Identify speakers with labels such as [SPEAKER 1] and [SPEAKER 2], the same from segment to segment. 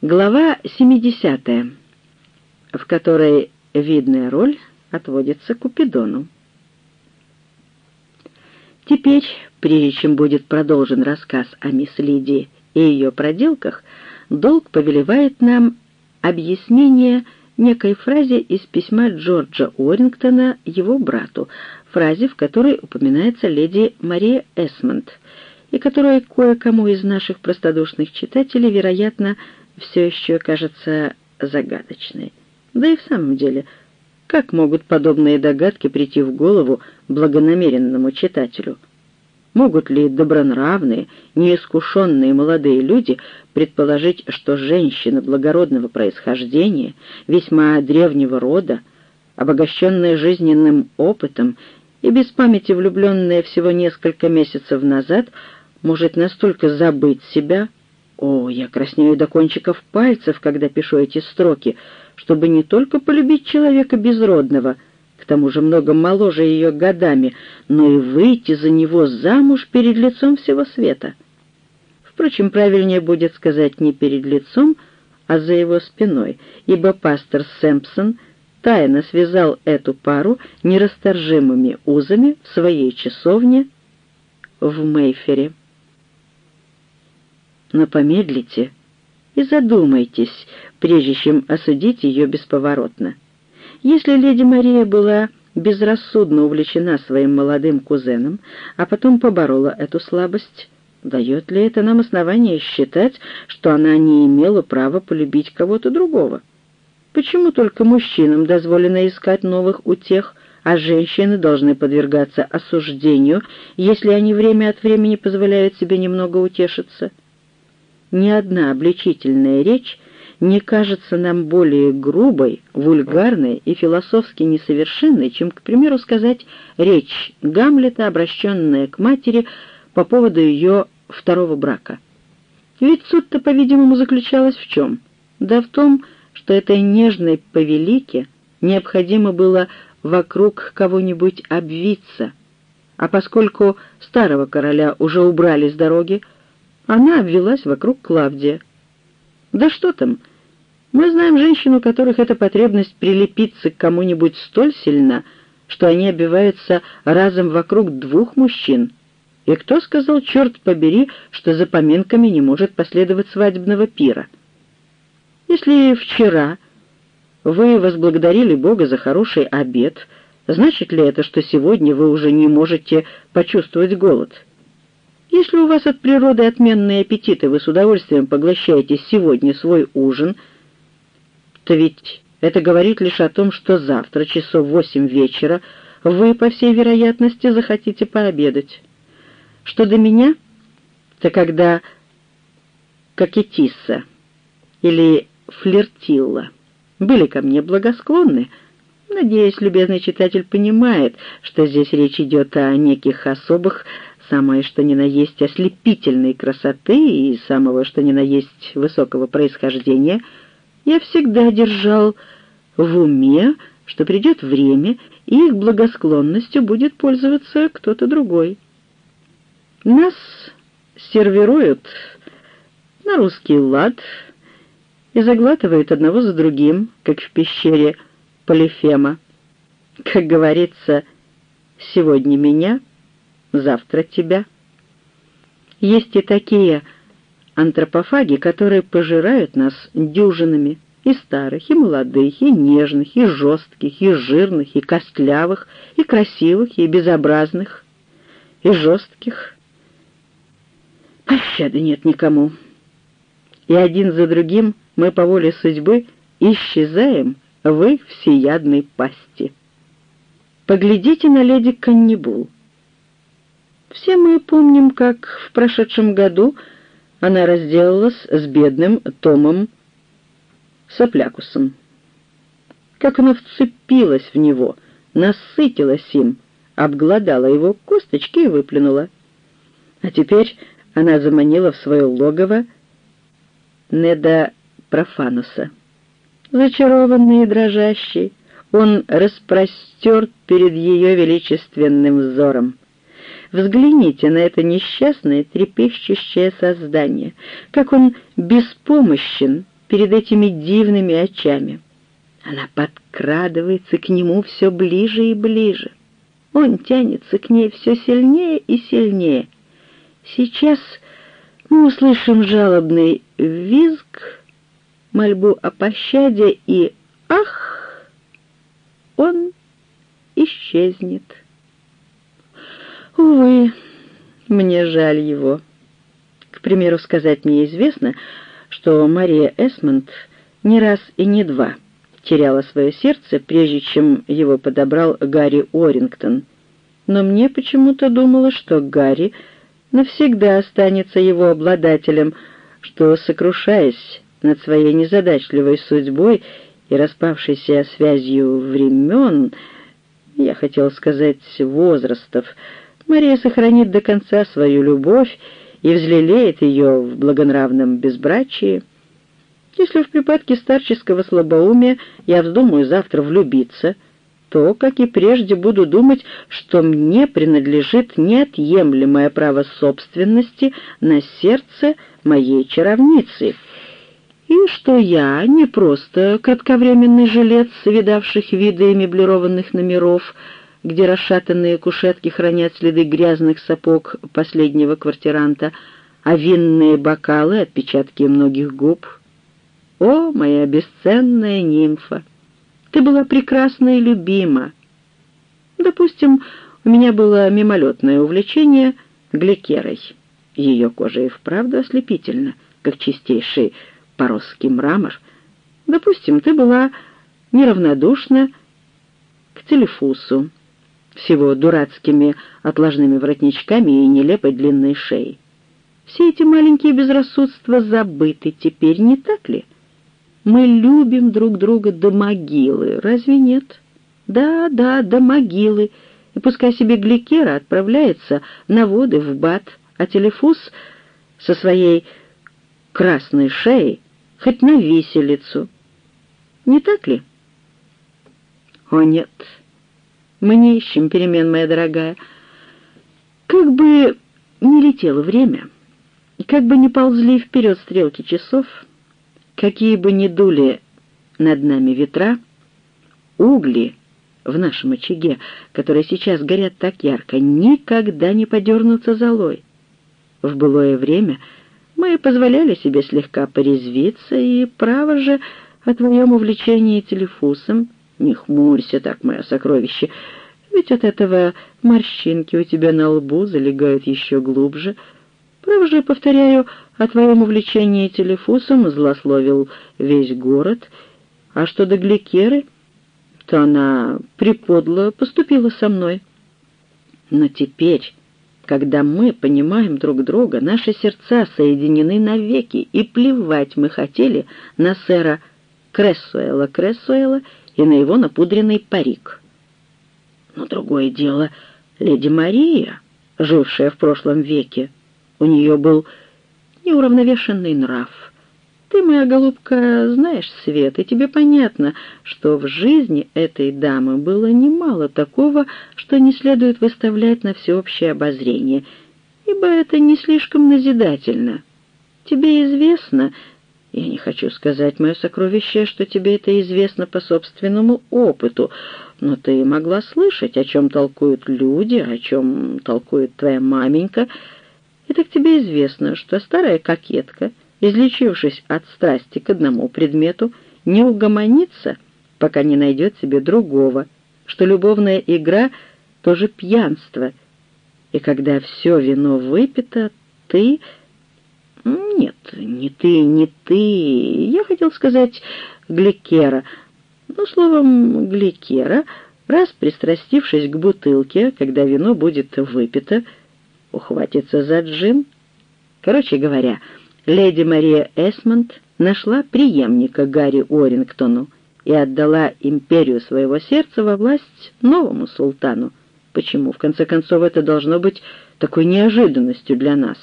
[SPEAKER 1] Глава 70, в которой видная роль отводится Купидону. Теперь, прежде чем будет продолжен рассказ о мисс Лидии и ее проделках, долг повелевает нам объяснение некой фразе из письма Джорджа Уоррингтона его брату, фразе, в которой упоминается леди Мария Эсмонд, и которая кое-кому из наших простодушных читателей, вероятно, все еще кажется загадочной. Да и в самом деле, как могут подобные догадки прийти в голову благонамеренному читателю? Могут ли добронравные, неискушенные молодые люди предположить, что женщина благородного происхождения, весьма древнего рода, обогащенная жизненным опытом и без памяти влюбленная всего несколько месяцев назад, может настолько забыть себя, о, я краснею до кончиков пальцев, когда пишу эти строки, чтобы не только полюбить человека безродного, к тому же много моложе ее годами, но и выйти за него замуж перед лицом всего света. Впрочем, правильнее будет сказать не перед лицом, а за его спиной, ибо пастор Сэмпсон тайно связал эту пару нерасторжимыми узами в своей часовне в Мейфере но помедлите и задумайтесь, прежде чем осудить ее бесповоротно. Если леди Мария была безрассудно увлечена своим молодым кузеном, а потом поборола эту слабость, дает ли это нам основание считать, что она не имела права полюбить кого-то другого? Почему только мужчинам дозволено искать новых утех, а женщины должны подвергаться осуждению, если они время от времени позволяют себе немного утешиться? Ни одна обличительная речь не кажется нам более грубой, вульгарной и философски несовершенной, чем, к примеру, сказать речь Гамлета, обращенная к матери по поводу ее второго брака. Ведь суть-то, по-видимому, заключалась в чем? Да в том, что этой нежной повелике необходимо было вокруг кого-нибудь обвиться, а поскольку старого короля уже убрали с дороги, она обвелась вокруг Клавдия. Да что там, мы знаем женщин, у которых эта потребность прилепиться к кому-нибудь столь сильна, что они обиваются разом вокруг двух мужчин. И кто сказал, черт побери, что за поминками не может последовать свадебного пира? Если вчера вы возблагодарили Бога за хороший обед, значит ли это, что сегодня вы уже не можете почувствовать голод?» Если у вас от природы отменные аппетиты, вы с удовольствием поглощаете сегодня свой ужин, то ведь это говорит лишь о том, что завтра, часов восемь вечера, вы, по всей вероятности, захотите пообедать. Что до меня, то когда Кокетисса или Флиртилла были ко мне благосклонны, надеюсь, любезный читатель понимает, что здесь речь идет о неких особых самое что ни на есть ослепительной красоты и самого что ни на есть высокого происхождения, я всегда держал в уме, что придет время, и их благосклонностью будет пользоваться кто-то другой. Нас сервируют на русский лад и заглатывают одного за другим, как в пещере Полифема. Как говорится, сегодня меня — завтра тебя. Есть и такие антропофаги, которые пожирают нас дюжинами, и старых, и молодых, и нежных, и жестких, и жирных, и костлявых, и красивых, и безобразных, и жестких. Пощады нет никому. И один за другим мы по воле судьбы исчезаем в их всеядной пасти. Поглядите на леди Каннибул. Все мы помним, как в прошедшем году она разделалась с бедным Томом Соплякусом. Как она вцепилась в него, насытилась им, обглодала его косточки и выплюнула. А теперь она заманила в свое логово Неда Профануса. Зачарованный и дрожащий, он распростер перед ее величественным взором. Взгляните на это несчастное, трепещущее создание, как он беспомощен перед этими дивными очами. Она подкрадывается к нему все ближе и ближе. Он тянется к ней все сильнее и сильнее. Сейчас мы услышим жалобный визг, мольбу о пощаде и «Ах!» Он исчезнет. Увы, мне жаль его. К примеру, сказать мне известно, что Мария Эсмонд не раз и не два теряла свое сердце, прежде чем его подобрал Гарри Орингтон. Но мне почему-то думала, что Гарри навсегда останется его обладателем, что, сокрушаясь над своей незадачливой судьбой и распавшейся связью времен, я хотел сказать возрастов, Мария сохранит до конца свою любовь и взлелеет ее в благонравном безбрачии. Если в припадке старческого слабоумия я вздумаю завтра влюбиться, то, как и прежде, буду думать, что мне принадлежит неотъемлемое право собственности на сердце моей чаровницы, и что я не просто кратковременный жилец, видавших виды меблированных номеров, где расшатанные кушетки хранят следы грязных сапог последнего квартиранта, а винные бокалы — отпечатки многих губ. О, моя бесценная нимфа! Ты была прекрасна и любима. Допустим, у меня было мимолетное увлечение гликерой. Ее кожа и вправду ослепительна, как чистейший поросский мрамор. Допустим, ты была неравнодушна к телефусу, с его дурацкими отложными воротничками и нелепой длинной шеей. Все эти маленькие безрассудства забыты теперь, не так ли? Мы любим друг друга до могилы, разве нет? Да, да, до могилы. И пускай себе Гликера отправляется на воды в бат, а Телефус со своей красной шеей хоть на виселицу. Не так ли? О, нет, мы не ищем перемен, моя дорогая. Как бы не летело время, как бы не ползли вперед стрелки часов, какие бы ни дули над нами ветра, угли в нашем очаге, которые сейчас горят так ярко, никогда не подернутся золой. В былое время мы позволяли себе слегка порезвиться, и, право же, о твоем увлечении телефусом не хмурься так, мое сокровище, ведь от этого морщинки у тебя на лбу залегают еще глубже. Право же, повторяю, о твоем увлечении телефусом злословил весь город, а что до Гликеры, то она приподло поступила со мной. Но теперь, когда мы понимаем друг друга, наши сердца соединены навеки, и плевать мы хотели на сэра Крессуэла Крессуэла и на его напудренный парик. Но другое дело — леди Мария, жившая в прошлом веке. У нее был неуравновешенный нрав. Ты, моя голубка, знаешь свет, и тебе понятно, что в жизни этой дамы было немало такого, что не следует выставлять на всеобщее обозрение, ибо это не слишком назидательно. Тебе известно, я не хочу сказать, мое сокровище, что тебе это известно по собственному опыту, но ты могла слышать, о чем толкуют люди, о чем толкует твоя маменька. И так тебе известно, что старая кокетка, излечившись от страсти к одному предмету, не угомонится, пока не найдет себе другого, что любовная игра — тоже пьянство, и когда все вино выпито, ты «Нет, не ты, не ты. Я хотел сказать Гликера. Ну, словом, Гликера, раз пристрастившись к бутылке, когда вино будет выпито, ухватится за джин. Короче говоря, леди Мария Эсмонд нашла преемника Гарри Уоррингтону и отдала империю своего сердца во власть новому султану. Почему, в конце концов, это должно быть такой неожиданностью для нас?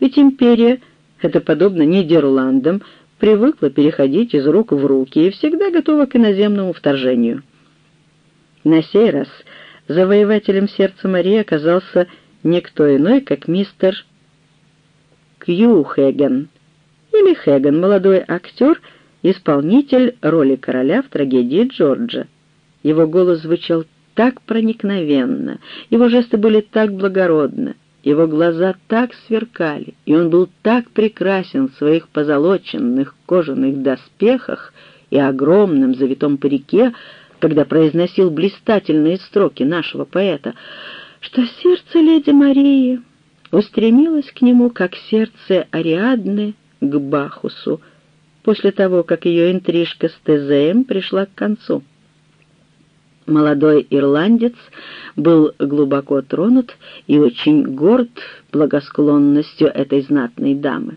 [SPEAKER 1] Ведь империя это подобно Нидерландам, привыкла переходить из рук в руки и всегда готова к иноземному вторжению. На сей раз завоевателем сердца Марии оказался никто иной, как мистер Кью Хэгген, или Хэгген, молодой актер, исполнитель роли короля в трагедии Джорджа. Его голос звучал так проникновенно, его жесты были так благородны, его глаза так сверкали, и он был так прекрасен в своих позолоченных кожаных доспехах и огромном завитом парике, когда произносил блистательные строки нашего поэта, что сердце леди Марии устремилось к нему, как сердце Ариадны к Бахусу, после того, как ее интрижка с Тезеем пришла к концу. Молодой ирландец был глубоко тронут и очень горд благосклонностью этой знатной дамы.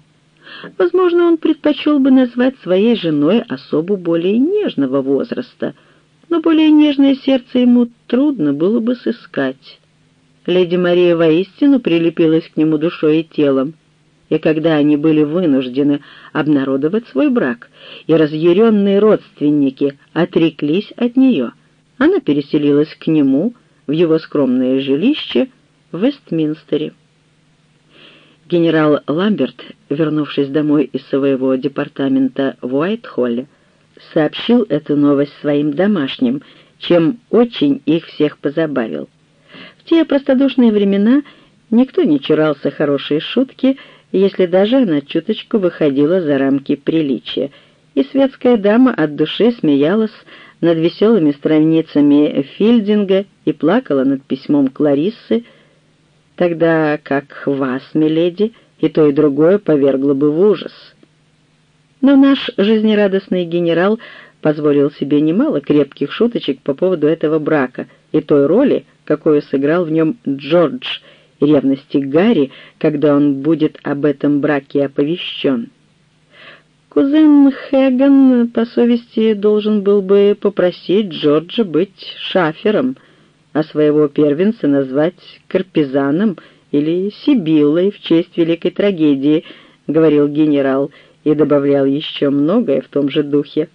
[SPEAKER 1] Возможно, он предпочел бы назвать своей женой особу более нежного возраста, но более нежное сердце ему трудно было бы сыскать. Леди Мария воистину прилепилась к нему душой и телом, и когда они были вынуждены обнародовать свой брак, и разъяренные родственники отреклись от нее, она переселилась к нему в его скромное жилище в Вестминстере. Генерал Ламберт, вернувшись домой из своего департамента в Уайт-Холле, сообщил эту новость своим домашним, чем очень их всех позабавил. В те простодушные времена никто не чурался хорошей шутки, если даже она чуточку выходила за рамки приличия, и светская дама от души смеялась над веселыми страницами Филдинга и плакала над письмом Клариссы, тогда как вас, миледи, и то и другое повергло бы в ужас. Но наш жизнерадостный генерал позволил себе немало крепких шуточек по поводу этого брака и той роли, какую сыграл в нем Джордж, ревности Гарри, когда он будет об этом браке оповещен. Кузен Хэган по совести должен был бы попросить Джорджа быть шафером, а своего первенца назвать Карпизаном или Сибиллой в честь великой трагедии, говорил генерал и добавлял еще многое в том же духе.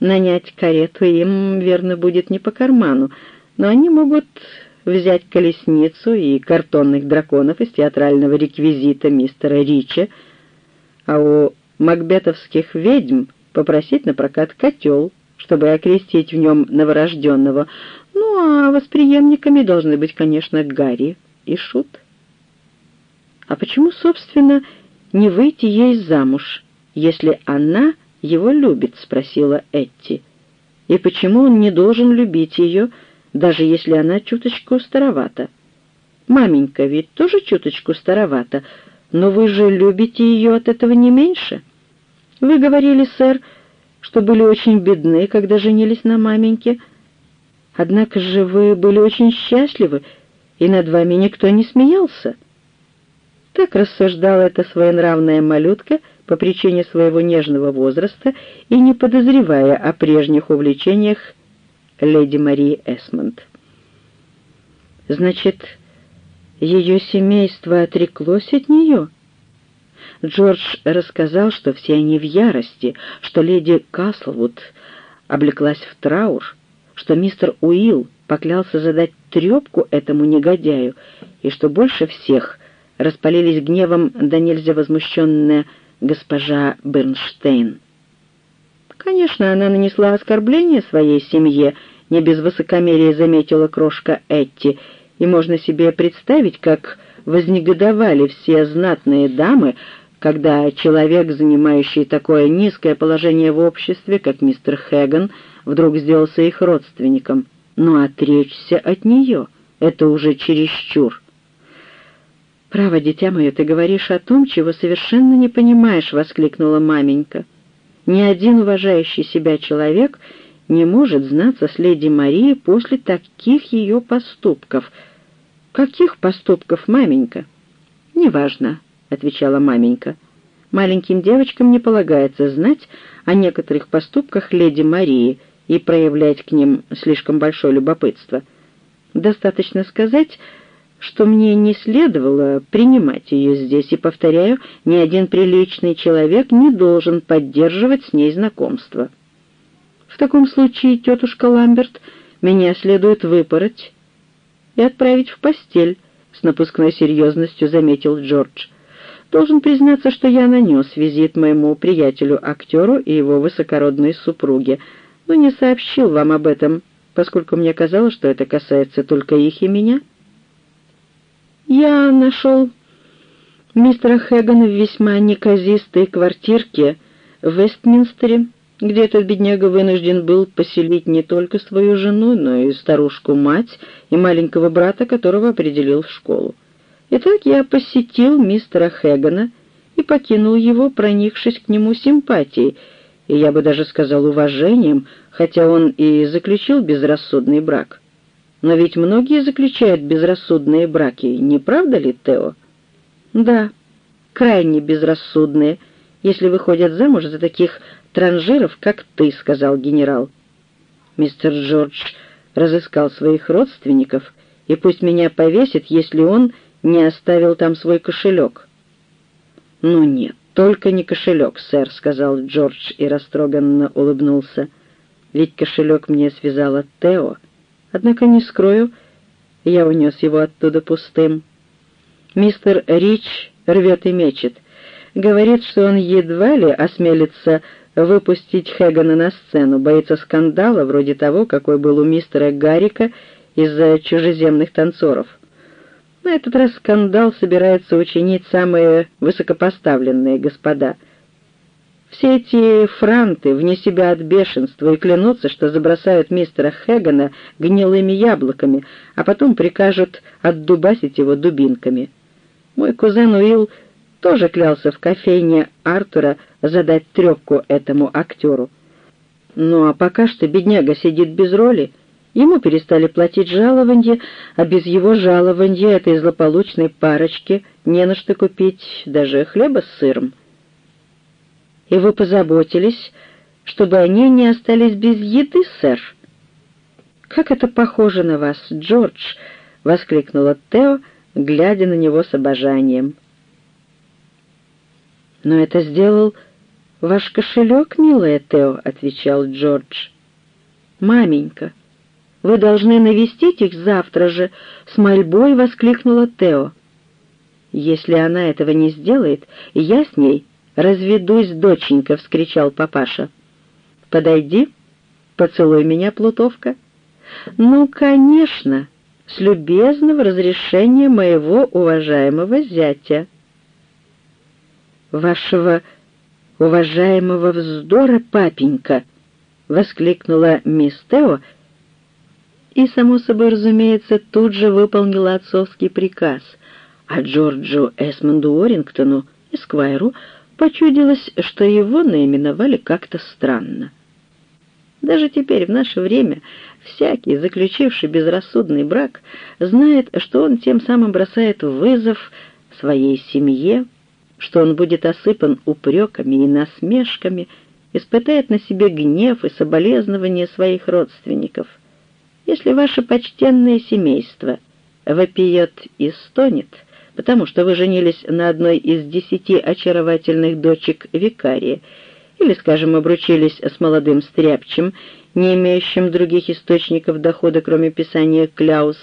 [SPEAKER 1] Нанять карету им, верно, будет не по карману, но они могут взять колесницу и картонных драконов из театрального реквизита мистера Рича, а у макбетовских ведьм попросить на прокат котел, чтобы окрестить в нем новорожденного. Ну, а восприемниками должны быть, конечно, Гарри и Шут. А почему, собственно, не выйти ей замуж, если она его любит?» — спросила Этти. «И почему он не должен любить ее, даже если она чуточку старовата? Маменька ведь тоже чуточку старовата, но вы же любите ее от этого не меньше. Вы говорили, сэр, что были очень бедны, когда женились на маменьке. Однако же вы были очень счастливы, и над вами никто не смеялся». Так рассуждала эта своенравная малютка — по причине своего нежного возраста и не подозревая о прежних увлечениях леди Марии Эсмонд. «Значит, ее семейство отреклось от нее?» Джордж рассказал, что все они в ярости, что леди Каслвуд облеклась в траур, что мистер Уилл поклялся задать трепку этому негодяю, и что больше всех распалились гневом да нельзя возмущенная госпожа Бернштейн. Конечно, она нанесла оскорбление своей семье, не без высокомерия заметила крошка Этти, и можно себе представить, как вознегодовали все знатные дамы, когда человек, занимающий такое низкое положение в обществе, как мистер Хэган, вдруг сделался их родственником. Но отречься от нее — это уже чересчур. «Право, дитя мое, ты говоришь о том, чего совершенно не понимаешь», — воскликнула маменька. «Ни один уважающий себя человек не может знаться с леди Марией после таких ее поступков». «Каких поступков, маменька?» «Неважно», — отвечала маменька. «Маленьким девочкам не полагается знать о некоторых поступках леди Марии и проявлять к ним слишком большое любопытство. Достаточно сказать, что мне не следовало принимать ее здесь, и, повторяю, ни один приличный человек не должен поддерживать с ней знакомство. В таком случае, тетушка Ламберт, меня следует выпороть и отправить в постель, — с напускной серьезностью заметил Джордж. Должен признаться, что я нанес визит моему приятелю-актеру и его высокородной супруге, но не сообщил вам об этом, поскольку мне казалось, что это касается только их и меня. Я нашел мистера Хэгана в весьма неказистой квартирке в Вестминстере, где этот бедняга вынужден был поселить не только свою жену, но и старушку-мать и маленького брата, которого определил в школу. Итак, я посетил мистера Хэгана и покинул его, проникшись к нему симпатией, и я бы даже сказал уважением, хотя он и заключил безрассудный брак. Но ведь многие заключают безрассудные браки, не правда ли, Тео? Да, крайне безрассудные, если выходят замуж за таких транжиров, как ты, — сказал генерал. Мистер Джордж разыскал своих родственников, и пусть меня повесит, если он не оставил там свой кошелек. «Ну нет, только не кошелек, сэр», — сказал Джордж и растроганно улыбнулся. «Ведь кошелек мне связала Тео. Однако не скрою, я унес его оттуда пустым. Мистер Рич рвет и мечет. Говорит, что он едва ли осмелится выпустить Хэгана на сцену, боится скандала, вроде того, какой был у мистера Гаррика из-за чужеземных танцоров. На этот раз скандал собирается учинить самые высокопоставленные господа. Все эти франты вне себя от бешенства и клянутся, что забросают мистера Хэгана гнилыми яблоками, а потом прикажут отдубасить его дубинками. Мой кузен Уилл тоже клялся в кофейне Артура задать трепку этому актеру. Ну а пока что бедняга сидит без роли, ему перестали платить жалованье, а без его жалованья этой злополучной парочке не на что купить даже хлеба с сыром. И вы позаботились, чтобы они не остались без еды, сэр? «Как это похоже на вас, Джордж!» — воскликнула Тео, глядя на него с обожанием. «Но это сделал ваш кошелек, милая Тео», — отвечал Джордж. «Маменька, вы должны навестить их завтра же», — с мольбой воскликнула Тео. «Если она этого не сделает, я с ней разведусь, доченька», — вскричал папаша. «Подойди, поцелуй меня, плутовка». «Ну, конечно, с любезного разрешения моего уважаемого зятя» вашего уважаемого вздора, папенька!» — воскликнула мисс Тео и, само собой разумеется, тут же выполнила отцовский приказ, а Джорджу Эсмонду Уоррингтону, Эсквайру, почудилось, что его наименовали как-то странно. Даже теперь, в наше время, всякий, заключивший безрассудный брак, знает, что он тем самым бросает вызов своей семье, что он будет осыпан упреками и насмешками, испытает на себе гнев и соболезнования своих родственников. Если ваше почтенное семейство вопиет и стонет, потому что вы женились на одной из десяти очаровательных дочек викария, или, скажем, обручились с молодым стряпчем, не имеющим других источников дохода, кроме писания кляус,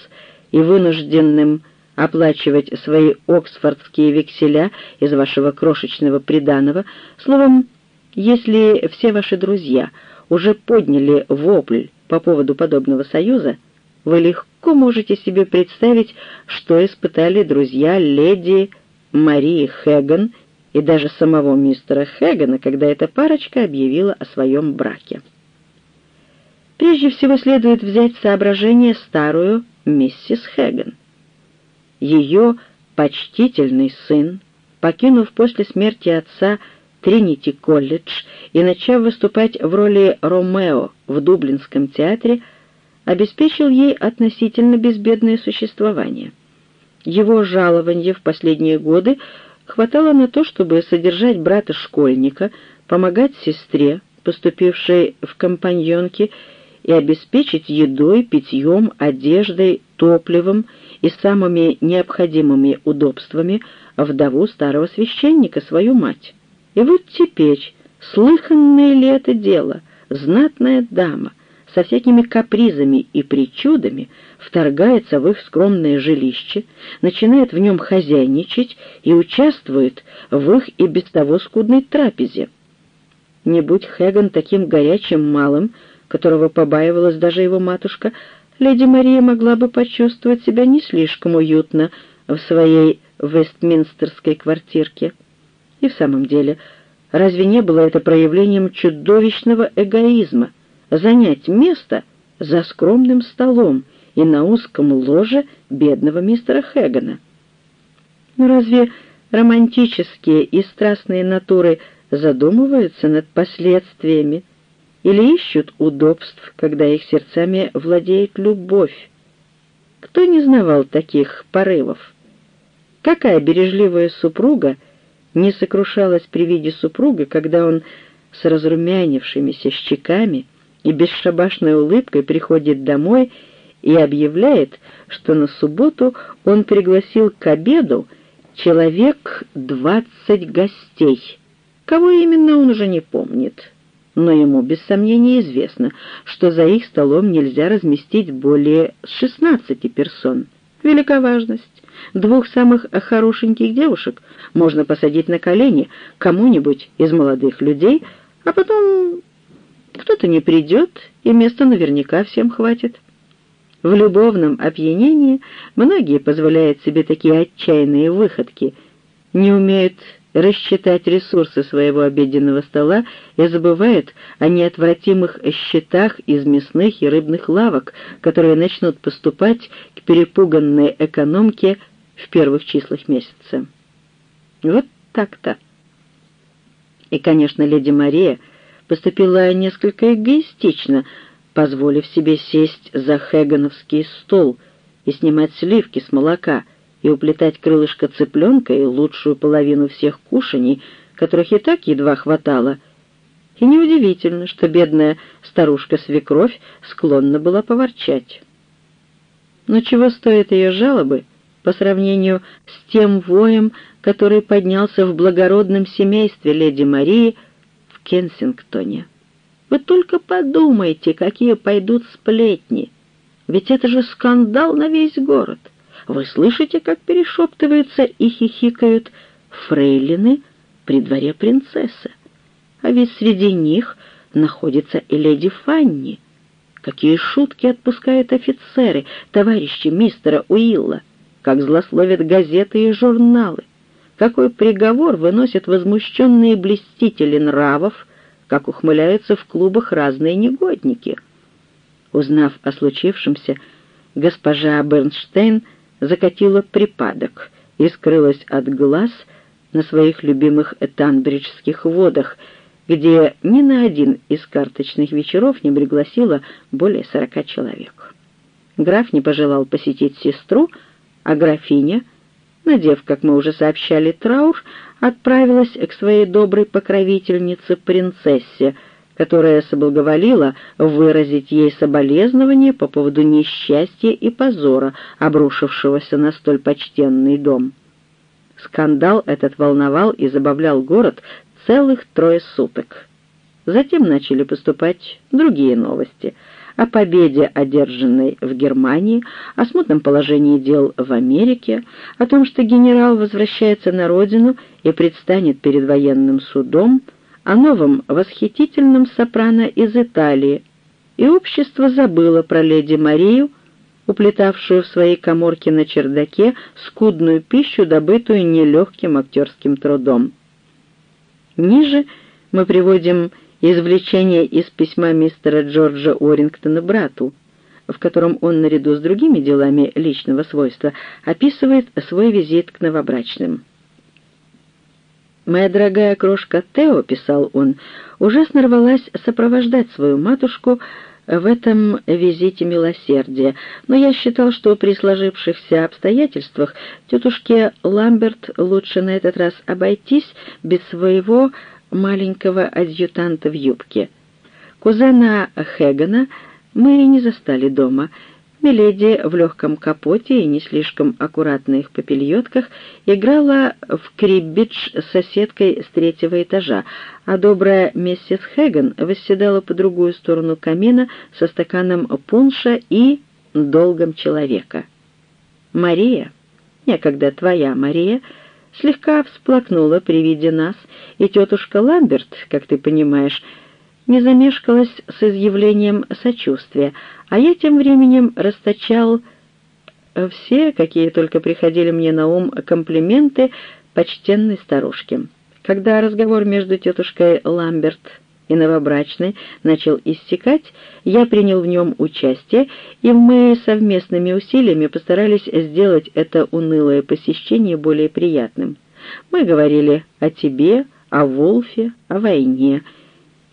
[SPEAKER 1] и вынужденным оплачивать свои оксфордские векселя из вашего крошечного приданого. Словом, если все ваши друзья уже подняли вопль по поводу подобного союза, вы легко можете себе представить, что испытали друзья леди Марии Хэган и даже самого мистера Хэгана, когда эта парочка объявила о своем браке. Прежде всего следует взять в соображение старую миссис Хэган ее почтительный сын, покинув после смерти отца Тринити-колледж и начав выступать в роли Ромео в Дублинском театре, обеспечил ей относительно безбедное существование. Его жалование в последние годы хватало на то, чтобы содержать брата-школьника, помогать сестре, поступившей в компаньонки, и обеспечить едой, питьем, одеждой, топливом и самыми необходимыми удобствами вдову старого священника, свою мать. И вот теперь, слыханное ли это дело, знатная дама, со всякими капризами и причудами вторгается в их скромное жилище, начинает в нем хозяйничать и участвует в их и без того скудной трапезе. Не будь Хэган таким горячим малым, которого побаивалась даже его матушка, леди Мария могла бы почувствовать себя не слишком уютно в своей вестминстерской квартирке. И в самом деле, разве не было это проявлением чудовищного эгоизма — занять место за скромным столом и на узком ложе бедного мистера Хэгана? Но разве романтические и страстные натуры задумываются над последствиями, или ищут удобств, когда их сердцами владеет любовь. Кто не знавал таких порывов? Какая бережливая супруга не сокрушалась при виде супруга, когда он с разрумянившимися щеками и бесшабашной улыбкой приходит домой и объявляет, что на субботу он пригласил к обеду человек двадцать гостей. Кого именно он уже не помнит но ему без сомнения известно, что за их столом нельзя разместить более 16 персон. Велика важность. Двух самых хорошеньких девушек можно посадить на колени кому-нибудь из молодых людей, а потом кто-то не придет, и места наверняка всем хватит. В любовном опьянении многие позволяют себе такие отчаянные выходки, не умеют рассчитать ресурсы своего обеденного стола и забывает о неотвратимых счетах из мясных и рыбных лавок, которые начнут поступать к перепуганной экономке в первых числах месяца. Вот так-то. И, конечно, леди Мария поступила несколько эгоистично, позволив себе сесть за хэгановский стол и снимать сливки с молока — и уплетать крылышко цыпленка и лучшую половину всех кушаний, которых и так едва хватало. И неудивительно, что бедная старушка-свекровь склонна была поворчать. Но чего стоят ее жалобы по сравнению с тем воем, который поднялся в благородном семействе леди Марии в Кенсингтоне? Вы только подумайте, какие пойдут сплетни. Ведь это же скандал на весь город. Вы слышите, как перешептываются и хихикают фрейлины при дворе принцессы? А ведь среди них находится и леди Фанни. Какие шутки отпускают офицеры, товарищи мистера Уилла, как злословят газеты и журналы, какой приговор выносят возмущенные блестители нравов, как ухмыляются в клубах разные негодники. Узнав о случившемся, госпожа Бернштейн закатила припадок и скрылась от глаз на своих любимых танбриджских водах, где ни на один из карточных вечеров не пригласила более сорока человек. Граф не пожелал посетить сестру, а графиня, надев, как мы уже сообщали, траур, отправилась к своей доброй покровительнице принцессе, которая соблаговолила выразить ей соболезнование по поводу несчастья и позора, обрушившегося на столь почтенный дом. Скандал этот волновал и забавлял город целых трое суток. Затем начали поступать другие новости о победе, одержанной в Германии, о смутном положении дел в Америке, о том, что генерал возвращается на родину и предстанет перед военным судом, о новом восхитительном сопрано из Италии, и общество забыло про леди Марию, уплетавшую в своей коморке на чердаке скудную пищу, добытую нелегким актерским трудом. Ниже мы приводим извлечение из письма мистера Джорджа Уоррингтона брату, в котором он наряду с другими делами личного свойства описывает свой визит к новобрачным. «Моя дорогая крошка Тео», — писал он, — ужасно рвалась сопровождать свою матушку в этом визите милосердия, но я считал, что при сложившихся обстоятельствах тетушке Ламберт лучше на этот раз обойтись без своего маленького адъютанта в юбке. Кузена Хэгана мы не застали дома. Миледи в легком капоте и не слишком аккуратных попельотках играла в криббидж с соседкой с третьего этажа, а добрая миссис Хэган восседала по другую сторону камина со стаканом пунша и долгом человека. Мария, некогда твоя Мария, слегка всплакнула при виде нас, и тетушка Ламберт, как ты понимаешь, не замешкалась с изъявлением сочувствия, а я тем временем расточал все, какие только приходили мне на ум, комплименты почтенной старушке. Когда разговор между тетушкой Ламберт и новобрачной начал истекать, я принял в нем участие, и мы совместными усилиями постарались сделать это унылое посещение более приятным. Мы говорили о тебе, о Волфе, о войне,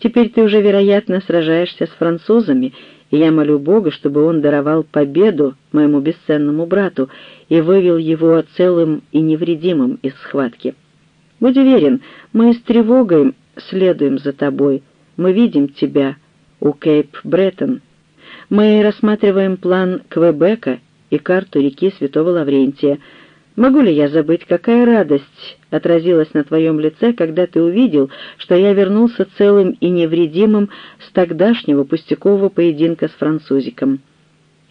[SPEAKER 1] Теперь ты уже, вероятно, сражаешься с французами, и я молю Бога, чтобы он даровал победу моему бесценному брату и вывел его целым и невредимым из схватки. Будь уверен, мы с тревогой следуем за тобой. Мы видим тебя у Кейп-Бреттон. Мы рассматриваем план Квебека и карту реки Святого Лаврентия — Могу ли я забыть, какая радость отразилась на твоем лице, когда ты увидел, что я вернулся целым и невредимым с тогдашнего пустякового поединка с французиком?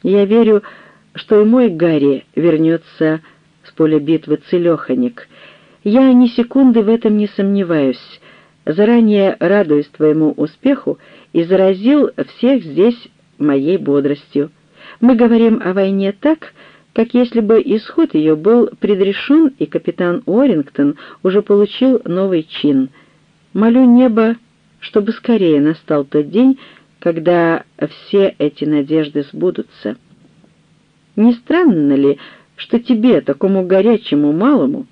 [SPEAKER 1] Я верю, что и мой Гарри вернется с поля битвы целеханик. Я ни секунды в этом не сомневаюсь. Заранее радуюсь твоему успеху и заразил всех здесь моей бодростью. Мы говорим о войне так, как если бы исход ее был предрешен, и капитан Уоррингтон уже получил новый чин. Молю небо, чтобы скорее настал тот день, когда все эти надежды сбудутся. Не странно ли, что тебе, такому горячему малому,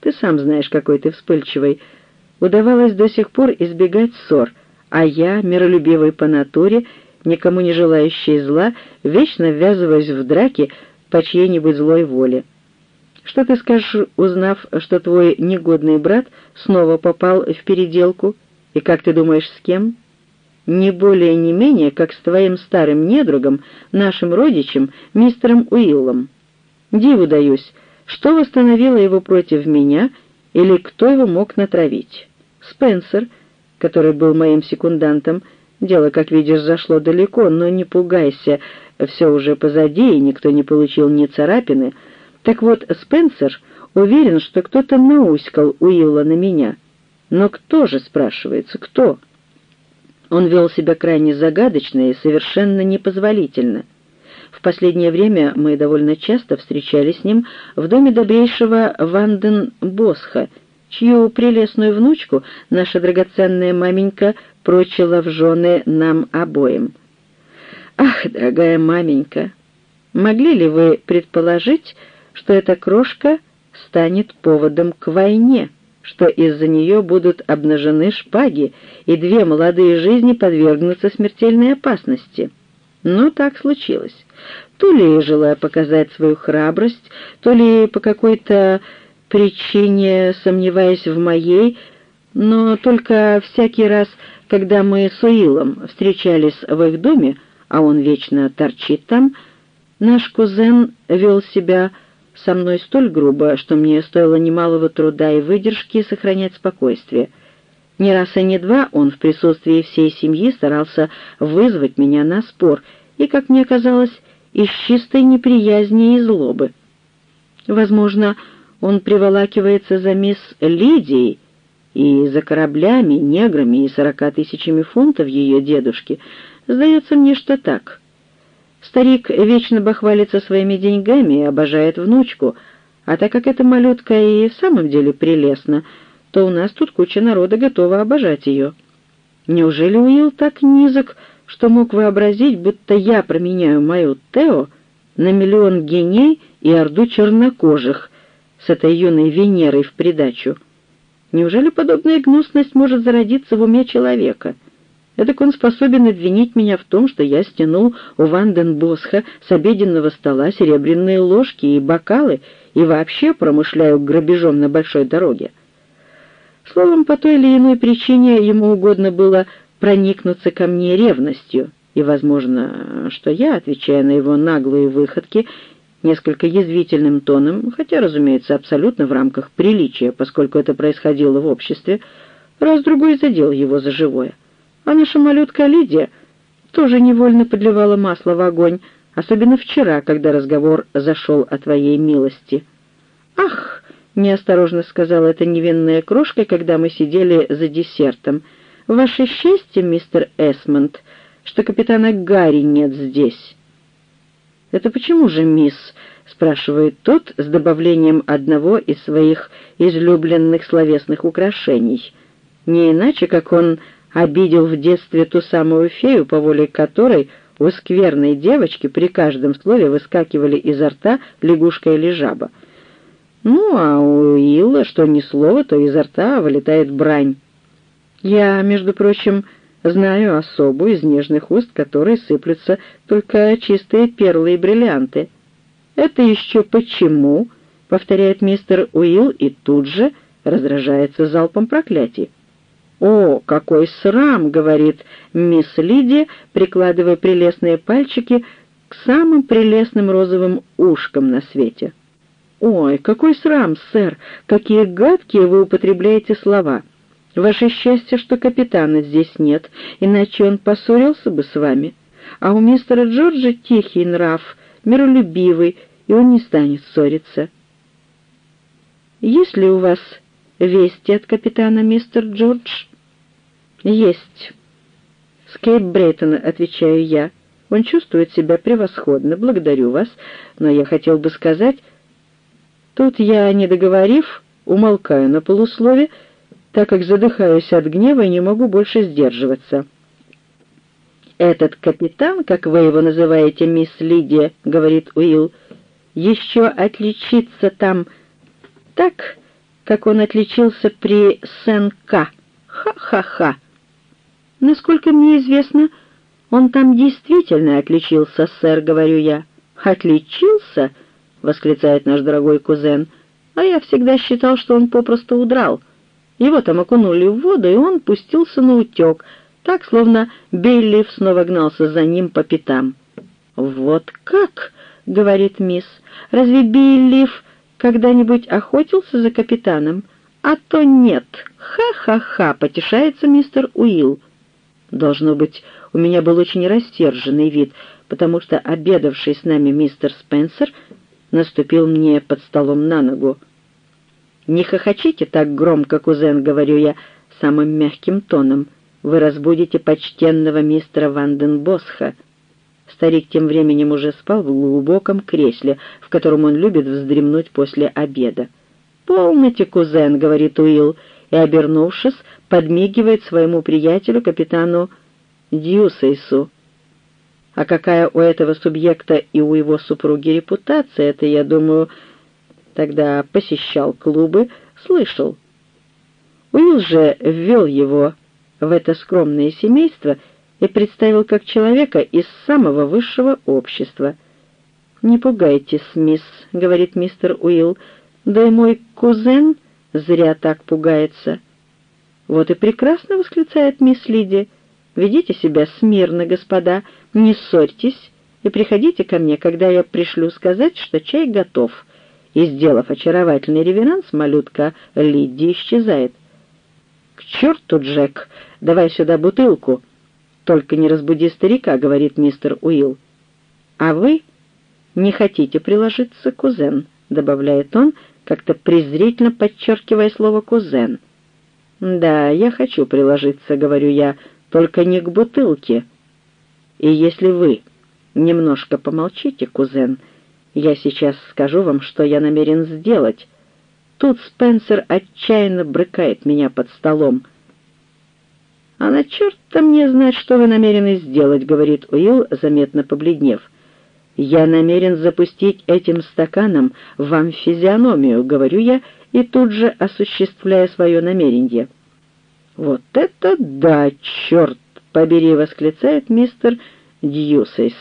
[SPEAKER 1] ты сам знаешь, какой ты вспыльчивый, удавалось до сих пор избегать ссор, а я, миролюбивый по натуре, никому не желающий зла, вечно ввязываюсь в драки, по чьей-нибудь злой воле. Что ты скажешь, узнав, что твой негодный брат снова попал в переделку, и как ты думаешь, с кем? Не более не менее, как с твоим старым недругом, нашим родичем, мистером Уиллом. Диву даюсь, что восстановило его против меня, или кто его мог натравить? Спенсер, который был моим секундантом, дело, как видишь, зашло далеко, но не пугайся, все уже позади, и никто не получил ни царапины. Так вот, Спенсер уверен, что кто-то науськал Уилла на меня. Но кто же, спрашивается, кто? Он вел себя крайне загадочно и совершенно непозволительно. В последнее время мы довольно часто встречались с ним в доме добрейшего Ванден Босха, чью прелестную внучку наша драгоценная маменька прочила в жены нам обоим. «Ах, дорогая маменька, могли ли вы предположить, что эта крошка станет поводом к войне, что из-за нее будут обнажены шпаги, и две молодые жизни подвергнутся смертельной опасности?» Но так случилось. То ли желая показать свою храбрость, то ли по какой-то причине сомневаясь в моей, но только всякий раз, когда мы с Уиллом встречались в их доме, а он вечно торчит там, наш кузен вел себя со мной столь грубо, что мне стоило немалого труда и выдержки сохранять спокойствие. Не раз и не два он в присутствии всей семьи старался вызвать меня на спор, и, как мне казалось, из чистой неприязни и злобы. Возможно, он приволакивается за мисс Лидией и за кораблями, неграми и сорока тысячами фунтов ее дедушки — Сдается мне, что так. Старик вечно бахвалится своими деньгами и обожает внучку, а так как эта малютка и в самом деле прелестна, то у нас тут куча народа готова обожать ее. Неужели Уилл так низок, что мог вообразить, будто я променяю мою Тео на миллион геней и орду чернокожих с этой юной Венерой в придачу? Неужели подобная гнусность может зародиться в уме человека?» Эдак он способен обвинить меня в том, что я стянул у Ванденбосха с обеденного стола серебряные ложки и бокалы и вообще промышляю грабежом на большой дороге. Словом, по той или иной причине ему угодно было проникнуться ко мне ревностью, и, возможно, что я, отвечая на его наглые выходки, несколько язвительным тоном, хотя, разумеется, абсолютно в рамках приличия, поскольку это происходило в обществе, раз-другой задел его за живое. А наша малютка Лидия тоже невольно подливала масло в огонь, особенно вчера, когда разговор зашел о твоей милости. «Ах!» — неосторожно сказала эта невинная крошка, когда мы сидели за десертом. «Ваше счастье, мистер Эсмонд, что капитана Гарри нет здесь». «Это почему же, мисс?» — спрашивает тот с добавлением одного из своих излюбленных словесных украшений. Не иначе, как он обидел в детстве ту самую фею, по воле которой у скверной девочки при каждом слове выскакивали изо рта лягушка или жаба. Ну, а у Илла, что ни слова, то изо рта вылетает брань. Я, между прочим, знаю особу из нежных уст, которой сыплются только чистые перлы и бриллианты. «Это еще почему?» — повторяет мистер Уилл и тут же раздражается залпом проклятий. «О, какой срам!» — говорит мисс Лиди, прикладывая прелестные пальчики к самым прелестным розовым ушкам на свете. «Ой, какой срам, сэр! Какие гадкие вы употребляете слова! Ваше счастье, что капитана здесь нет, иначе он поссорился бы с вами. А у мистера Джорджа тихий нрав, миролюбивый, и он не станет ссориться. Есть ли у вас вести от капитана, мистер Джордж?» «Есть». «С Кейп Брейтона», — отвечаю я. «Он чувствует себя превосходно, благодарю вас, но я хотел бы сказать...» Тут я, не договорив, умолкаю на полуслове, так как задыхаюсь от гнева и не могу больше сдерживаться. «Этот капитан, как вы его называете, мисс Лидия, — говорит Уилл, — еще отличится там так, как он отличился при Сен-Ка. Ха-ха-ха!» «Насколько мне известно, он там действительно отличился, сэр, — говорю я. «Отличился?» — восклицает наш дорогой кузен. «А я всегда считал, что он попросту удрал. Его там окунули в воду, и он пустился на утек, так, словно Бейлиф снова гнался за ним по пятам». «Вот как?» — говорит мисс. «Разве Бейлиф когда-нибудь охотился за капитаном?» «А то нет! Ха-ха-ха!» — потешается мистер Уилл. Должно быть, у меня был очень растерженный вид, потому что обедавший с нами мистер Спенсер наступил мне под столом на ногу. «Не хохочите так громко, кузен», — говорю я самым мягким тоном. «Вы разбудите почтенного мистера Ванденбосха». Старик тем временем уже спал в глубоком кресле, в котором он любит вздремнуть после обеда. «Полноте, кузен», — говорит Уилл, и, обернувшись, подмигивает своему приятелю, капитану Дьюсейсу. А какая у этого субъекта и у его супруги репутация, это, я думаю, тогда посещал клубы, слышал. Уилл же ввел его в это скромное семейство и представил как человека из самого высшего общества. «Не пугайтесь, мисс», — говорит мистер Уилл, — «да и мой кузен зря так пугается». «Вот и прекрасно!» — восклицает мисс Лиди. «Ведите себя смирно, господа, не ссорьтесь и приходите ко мне, когда я пришлю сказать, что чай готов». И, сделав очаровательный реверанс, малютка Лидди исчезает. «К черту, Джек! Давай сюда бутылку!» «Только не разбуди старика», — говорит мистер Уилл. «А вы не хотите приложиться, кузен», — добавляет он, как-то презрительно подчеркивая слово «кузен». «Да, я хочу приложиться», — говорю я, — «только не к бутылке. И если вы немножко помолчите, кузен, я сейчас скажу вам, что я намерен сделать. Тут Спенсер отчаянно брыкает меня под столом». «А на черта мне знать, что вы намерены сделать», — говорит Уилл, заметно побледнев. «Я намерен запустить этим стаканом вам физиономию», — говорю я, и тут же осуществляя свое намерение. «Вот это да, черт побери!» — восклицает мистер Дьюсейс.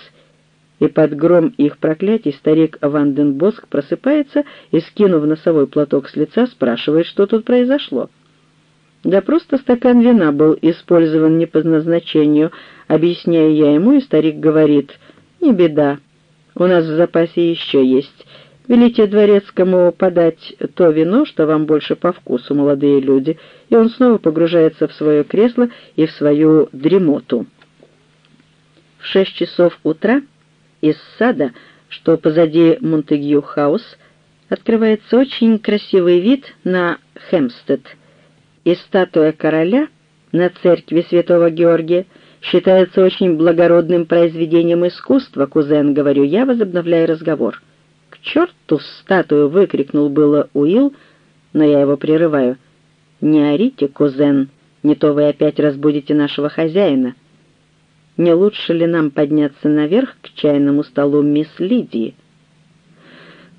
[SPEAKER 1] И под гром их проклятий старик Ванденбоск просыпается и, скинув носовой платок с лица, спрашивает, что тут произошло. Да просто стакан вина был использован не по назначению, объясняю я ему, и старик говорит, «Не беда, у нас в запасе еще есть. Велите дворецкому подать то вино, что вам больше по вкусу, молодые люди». И он снова погружается в свое кресло и в свою дремоту. В шесть часов утра из сада, что позади Монтегью-хаус, открывается очень красивый вид на Хемстед — и статуя короля на церкви святого Георгия считается очень благородным произведением искусства, кузен, говорю я, возобновляя разговор. «К черту статую!» — выкрикнул было Уилл, но я его прерываю. «Не орите, кузен, не то вы опять разбудите нашего хозяина. Не лучше ли нам подняться наверх к чайному столу мисс Лидии?»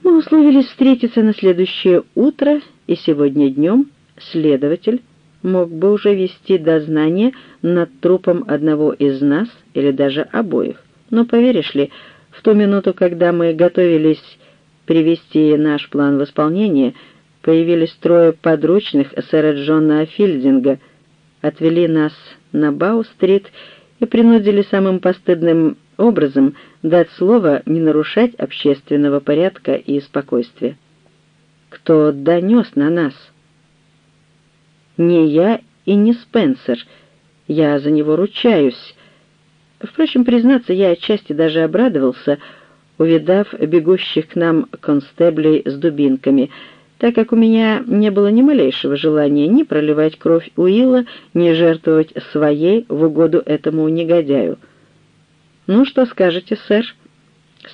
[SPEAKER 1] Мы условились встретиться на следующее утро, и сегодня днем следователь мог бы уже вести дознание над трупом одного из нас или даже обоих. Но поверишь ли, в ту минуту, когда мы готовились привести наш план в исполнение, появились трое подручных сэра Джона Филдинга, отвели нас на Бау-стрит и принудили самым постыдным образом дать слово не нарушать общественного порядка и спокойствия. Кто донес на нас? Не я и не Спенсер. Я за него ручаюсь. Впрочем, признаться, я отчасти даже обрадовался, увидав бегущих к нам констеблей с дубинками, так как у меня не было ни малейшего желания ни проливать кровь Уилла, ни жертвовать своей в угоду этому негодяю. «Ну, что скажете, сэр?»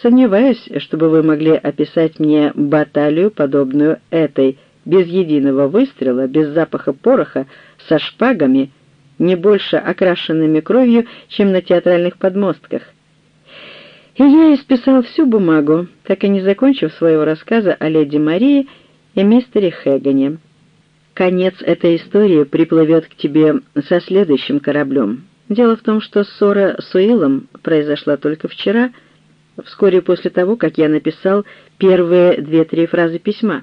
[SPEAKER 1] «Сомневаюсь, чтобы вы могли описать мне баталию, подобную этой», без единого выстрела, без запаха пороха, со шпагами, не больше окрашенными кровью, чем на театральных подмостках. И я исписал всю бумагу, так и не закончив своего рассказа о леди Марии и мистере Хэгане. Конец этой истории приплывет к тебе со следующим кораблем. Дело в том, что ссора с Уиллом произошла только вчера, вскоре после того, как я написал первые две-три фразы письма.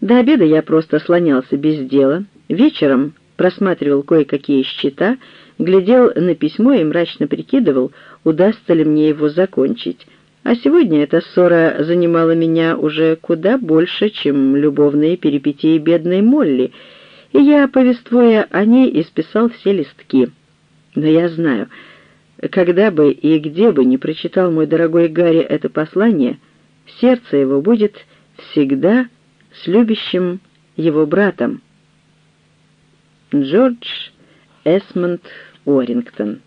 [SPEAKER 1] До обеда я просто слонялся без дела. Вечером просматривал кое-какие счета, глядел на письмо и мрачно прикидывал, удастся ли мне его закончить. А сегодня эта ссора занимала меня уже куда больше, чем любовные перипетии бедной Молли, и я, повествуя о ней, исписал все листки. Но я знаю, когда бы и где бы не прочитал мой дорогой Гарри это послание, сердце его будет всегда с любящим его братом. Джордж Эсмонд Уоррингтон